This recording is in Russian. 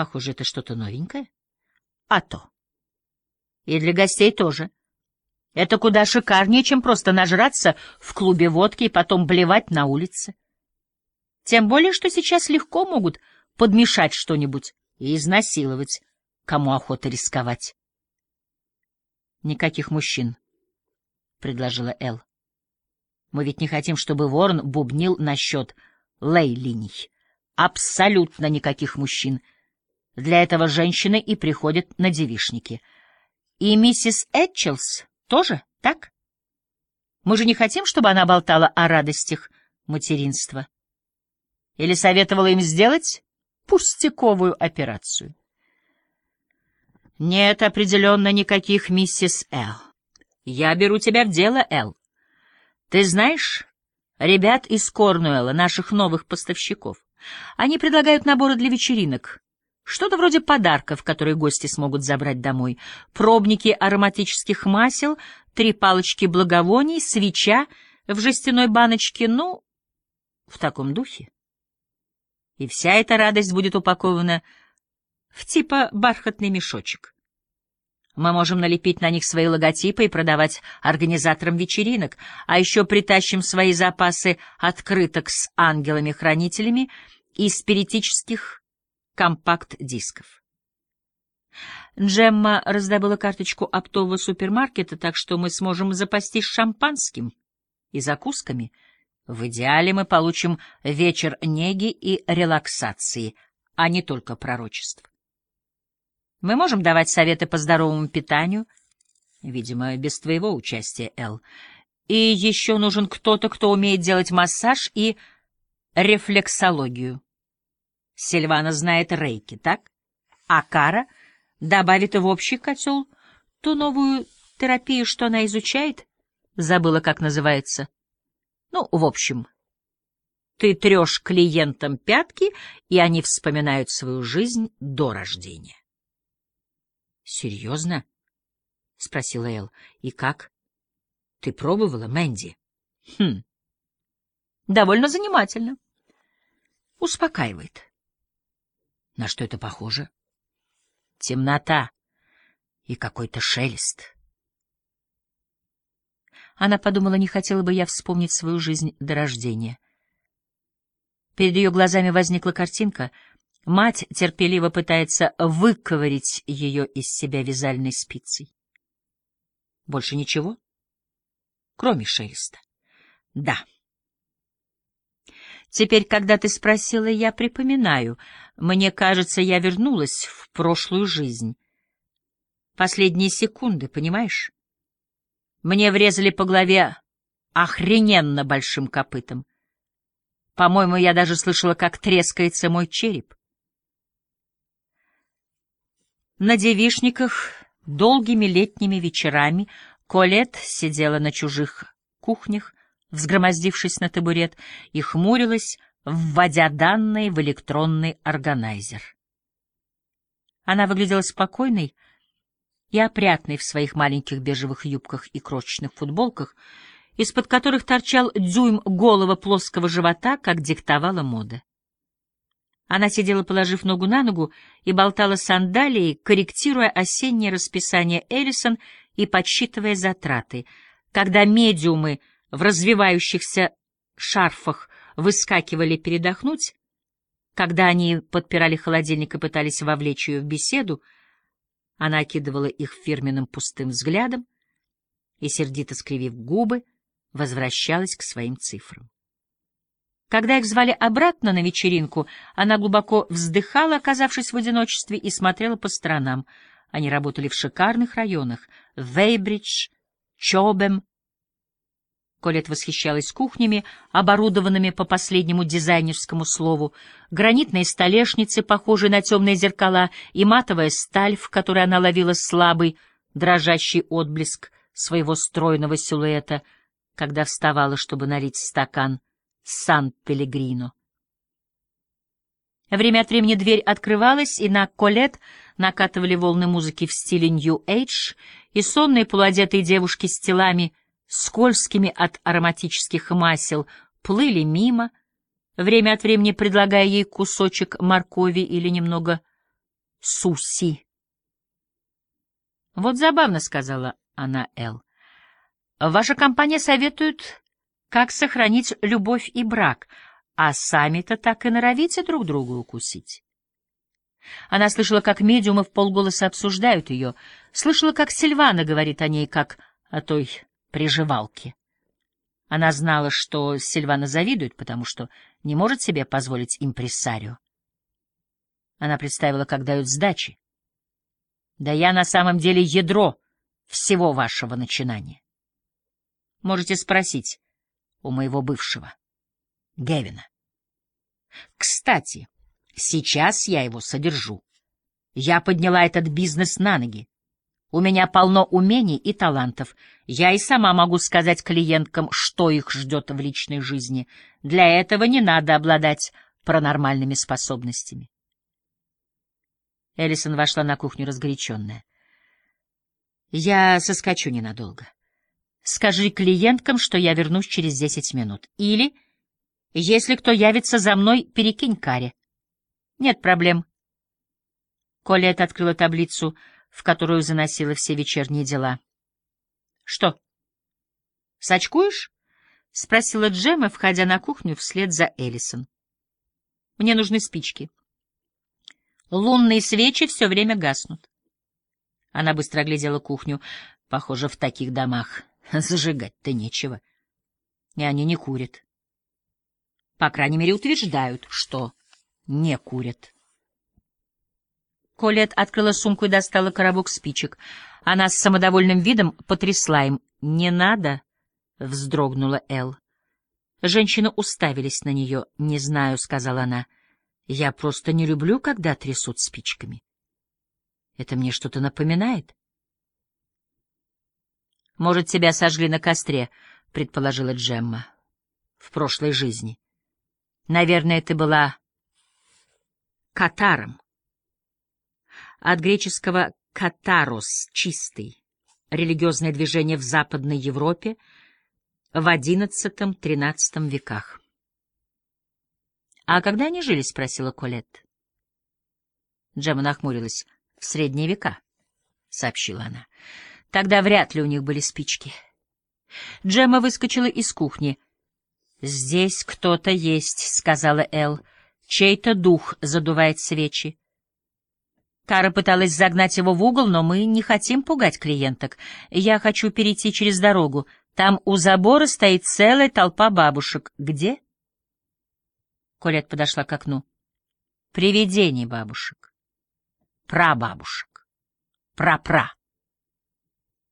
Похоже, это что-то новенькое. А то. И для гостей тоже. Это куда шикарнее, чем просто нажраться в клубе водки и потом блевать на улице. Тем более, что сейчас легко могут подмешать что-нибудь и изнасиловать, кому охота рисковать. Никаких мужчин, — предложила Эл. Мы ведь не хотим, чтобы Ворон бубнил насчет лей-линий. Абсолютно никаких мужчин. Для этого женщины и приходят на девишники. И миссис Этчелс тоже, так? Мы же не хотим, чтобы она болтала о радостях материнства. Или советовала им сделать пустяковую операцию. Нет, определенно никаких миссис Эл. Я беру тебя в дело, Эл. Ты знаешь, ребят из Корнуэлла, наших новых поставщиков, они предлагают наборы для вечеринок. Что-то вроде подарков, которые гости смогут забрать домой. Пробники ароматических масел, три палочки благовоний, свеча в жестяной баночке, ну, в таком духе. И вся эта радость будет упакована в типа бархатный мешочек. Мы можем налепить на них свои логотипы и продавать организаторам вечеринок, а еще притащим свои запасы открыток с ангелами-хранителями и спиритических компакт-дисков. Джемма раздобыла карточку оптового супермаркета, так что мы сможем запастись шампанским и закусками. В идеале мы получим вечер неги и релаксации, а не только пророчеств. Мы можем давать советы по здоровому питанию, видимо, без твоего участия, Эл. И еще нужен кто-то, кто умеет делать массаж и рефлексологию. Сильвана знает рейки, так? А Кара добавит в общий котел ту новую терапию, что она изучает. Забыла, как называется. Ну, в общем, ты трешь клиентам пятки, и они вспоминают свою жизнь до рождения. Серьезно? — спросила Эл. — И как? — Ты пробовала, Мэнди? — Хм. Довольно занимательно. Успокаивает. На что это похоже? Темнота и какой-то шелест. Она подумала, не хотела бы я вспомнить свою жизнь до рождения. Перед ее глазами возникла картинка — Мать терпеливо пытается выковырить ее из себя вязальной спицей. Больше ничего? Кроме шелеста. Да. Теперь, когда ты спросила, я припоминаю. Мне кажется, я вернулась в прошлую жизнь. Последние секунды, понимаешь? Мне врезали по голове охрененно большим копытом. По-моему, я даже слышала, как трескается мой череп. На девишниках долгими летними вечерами Колет сидела на чужих кухнях, взгромоздившись на табурет, и хмурилась, вводя данные в электронный органайзер. Она выглядела спокойной и опрятной в своих маленьких бежевых юбках и крошечных футболках, из-под которых торчал дюйм голого плоского живота, как диктовала мода. Она сидела, положив ногу на ногу, и болтала сандалией, корректируя осеннее расписание Эллисон и подсчитывая затраты. Когда медиумы в развивающихся шарфах выскакивали передохнуть, когда они подпирали холодильник и пытались вовлечь ее в беседу, она окидывала их фирменным пустым взглядом и, сердито скривив губы, возвращалась к своим цифрам. Когда их звали обратно на вечеринку, она глубоко вздыхала, оказавшись в одиночестве, и смотрела по сторонам. Они работали в шикарных районах — Вейбридж, Чобем. Колет восхищалась кухнями, оборудованными по последнему дизайнерскому слову, гранитные столешницы, похожие на темные зеркала, и матовая сталь, в которой она ловила слабый, дрожащий отблеск своего стройного силуэта, когда вставала, чтобы налить стакан — Сан-Пелегрино. Время от времени дверь открывалась, и на Колет накатывали волны музыки в стиле нью-эйдж, и сонные полуодетые девушки с телами, скользкими от ароматических масел, плыли мимо, время от времени предлагая ей кусочек моркови или немного Суси. «Вот забавно», — сказала она Эл. «Ваша компания советует, как сохранить любовь и брак, а сами-то так и норовите друг друга укусить». Она слышала, как медиумы в полголоса обсуждают ее, слышала, как Сильвана говорит о ней, как о той приживалке. Она знала, что Сильвана завидует, потому что не может себе позволить импрессарио. Она представила, как дают сдачи. Да я на самом деле ядро всего вашего начинания. Можете спросить у моего бывшего, Гевина. Кстати, сейчас я его содержу. Я подняла этот бизнес на ноги. У меня полно умений и талантов. Я и сама могу сказать клиенткам, что их ждет в личной жизни. Для этого не надо обладать паранормальными способностями. Эллисон вошла на кухню разгоряченная. «Я соскочу ненадолго. Скажи клиенткам, что я вернусь через десять минут. Или, если кто явится за мной, перекинь каре. Нет проблем». Колет открыла таблицу, в которую заносила все вечерние дела. «Что, сочкуешь?» — спросила Джема, входя на кухню вслед за Эллисон. «Мне нужны спички». Лунные свечи все время гаснут. Она быстро оглядела кухню. Похоже, в таких домах зажигать-то нечего. И они не курят. По крайней мере, утверждают, что не курят. Колет открыла сумку и достала коробок спичек. Она с самодовольным видом потрясла им. «Не надо!» — вздрогнула Эл. Женщины уставились на нее. «Не знаю», — сказала она. Я просто не люблю, когда трясут спичками. Это мне что-то напоминает. Может, тебя сожгли на костре, предположила Джемма. В прошлой жизни. Наверное, ты была катаром. От греческого «катарос» — «чистый», религиозное движение в Западной Европе в XI-XIII веках. «А когда они жили?» — спросила Колетт. Джема нахмурилась. «В средние века», — сообщила она. «Тогда вряд ли у них были спички». Джема выскочила из кухни. «Здесь кто-то есть», — сказала Эл. «Чей-то дух задувает свечи». Кара пыталась загнать его в угол, но мы не хотим пугать клиенток. Я хочу перейти через дорогу. Там у забора стоит целая толпа бабушек. Где? Колет подошла к окну. Привидений бабушек. Прабабушек. Пра-пра.